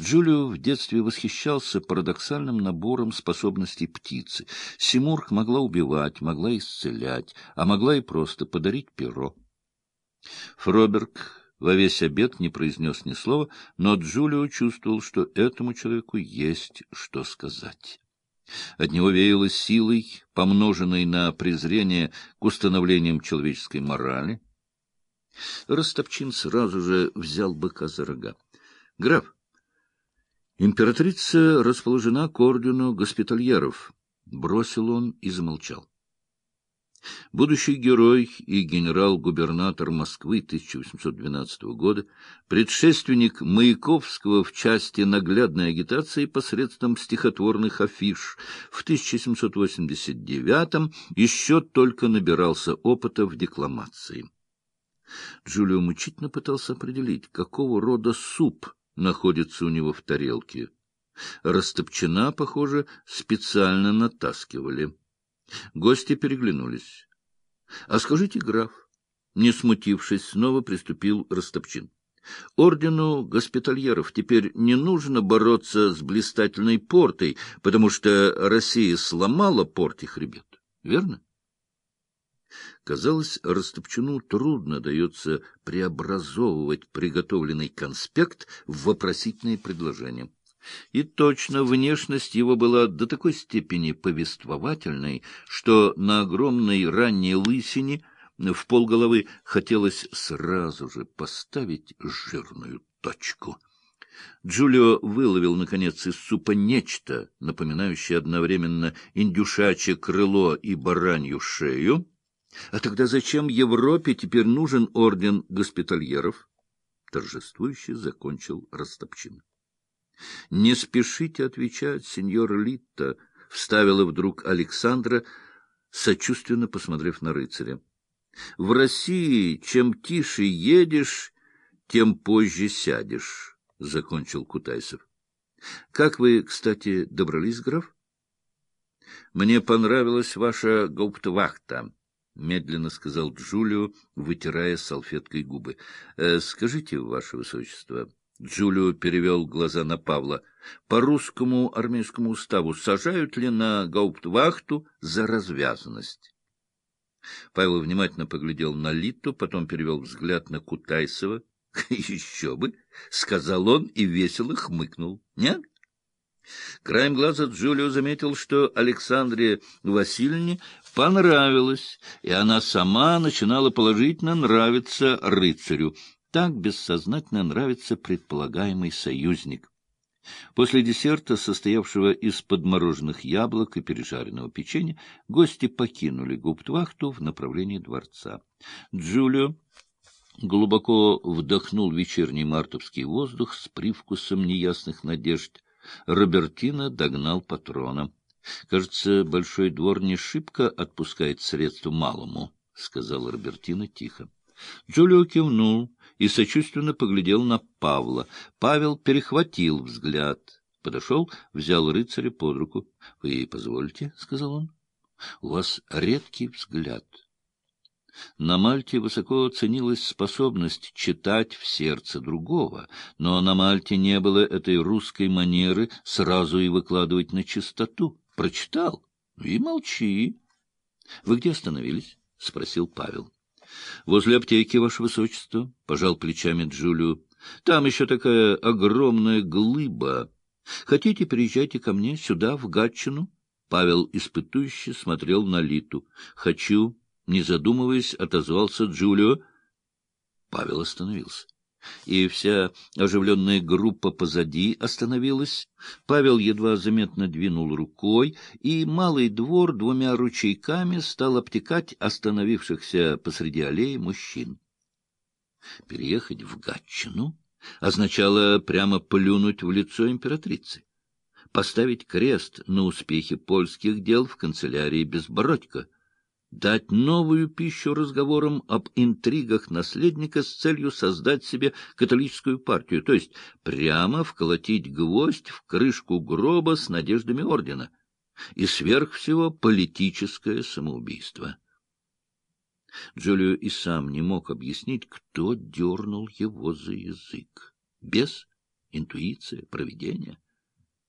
Джулио в детстве восхищался парадоксальным набором способностей птицы. Симург могла убивать, могла исцелять, а могла и просто подарить перо. Фроберг во весь обед не произнес ни слова, но Джулио чувствовал, что этому человеку есть что сказать. От него веяло силой, помноженной на презрение к установлениям человеческой морали. Ростопчин сразу же взял быка за рога. — Граф, императрица расположена к ордену госпитальеров, — бросил он и замолчал. Будущий герой и генерал-губернатор Москвы 1812 года, предшественник Маяковского в части наглядной агитации посредством стихотворных афиш, в 1789 еще только набирался опыта в декламации. Джулио мучительно пытался определить, какого рода суп находится у него в тарелке. Растопчена, похоже, специально натаскивали. Гости переглянулись. — А скажите, граф, не смутившись, снова приступил Растопчин. Ордену госпитальеров теперь не нужно бороться с блистательной портой, потому что Россия сломала порте хребет, верно? Казалось, Растопчину трудно дается преобразовывать приготовленный конспект в вопросительные предложения. И точно внешность его была до такой степени повествовательной, что на огромной ранней лысине в полголовы хотелось сразу же поставить жирную точку. Джулио выловил, наконец, из супа нечто, напоминающее одновременно индюшачье крыло и баранью шею. А тогда зачем Европе теперь нужен орден госпитальеров? Торжествующе закончил Растопчин. — Не спешите отвечать, сеньор Литта, — вставила вдруг Александра, сочувственно посмотрев на рыцаря. — В России чем тише едешь, тем позже сядешь, — закончил Кутайсов. — Как вы, кстати, добрались, граф? — Мне понравилась ваша гауптвахта, — медленно сказал Джулио, вытирая салфеткой губы. «Э, — Скажите, ваше высочество... Джулио перевел глаза на Павла. По русскому армейскому уставу сажают ли на гауптвахту за развязанность? Павел внимательно поглядел на Литту, потом перевел взгляд на Кутайсова. — Еще бы! — сказал он и весело хмыкнул. — Нет? Краем глаза Джулио заметил, что Александре Васильевне понравилось, и она сама начинала положительно нравиться рыцарю так бессознательно нравится предполагаемый союзник. После десерта, состоявшего из подмороженных яблок и пережаренного печенья, гости покинули губтвахту в направлении дворца. Джулио глубоко вдохнул вечерний мартовский воздух с привкусом неясных надежд. Робертино догнал патрона. — Кажется, большой двор не шибко отпускает средства малому, — сказал Робертино тихо. Джулио кивнул и сочувственно поглядел на Павла. Павел перехватил взгляд, подошел, взял рыцаря под руку. — Вы позволите, — сказал он, — у вас редкий взгляд. На Мальте высоко ценилась способность читать в сердце другого, но на Мальте не было этой русской манеры сразу и выкладывать на чистоту. Прочитал? Ну и молчи. — Вы где остановились? — спросил Павел. — Возле аптеки, ваше высочество, — пожал плечами Джулио. — Там еще такая огромная глыба. Хотите, приезжайте ко мне сюда, в Гатчину? Павел испытующе смотрел на Литу. — Хочу, не задумываясь, отозвался Джулио. Павел остановился и вся оживленная группа позади остановилась. Павел едва заметно двинул рукой, и малый двор двумя ручейками стал обтекать остановившихся посреди аллеи мужчин. Переехать в Гатчину означало прямо плюнуть в лицо императрицы, поставить крест на успехе польских дел в канцелярии Безбородько — дать новую пищу разговорам об интригах наследника с целью создать себе католическую партию, то есть прямо вколотить гвоздь в крышку гроба с надеждами ордена, и сверх всего политическое самоубийство. Джулио и сам не мог объяснить, кто дернул его за язык. Бес интуиция, провидение.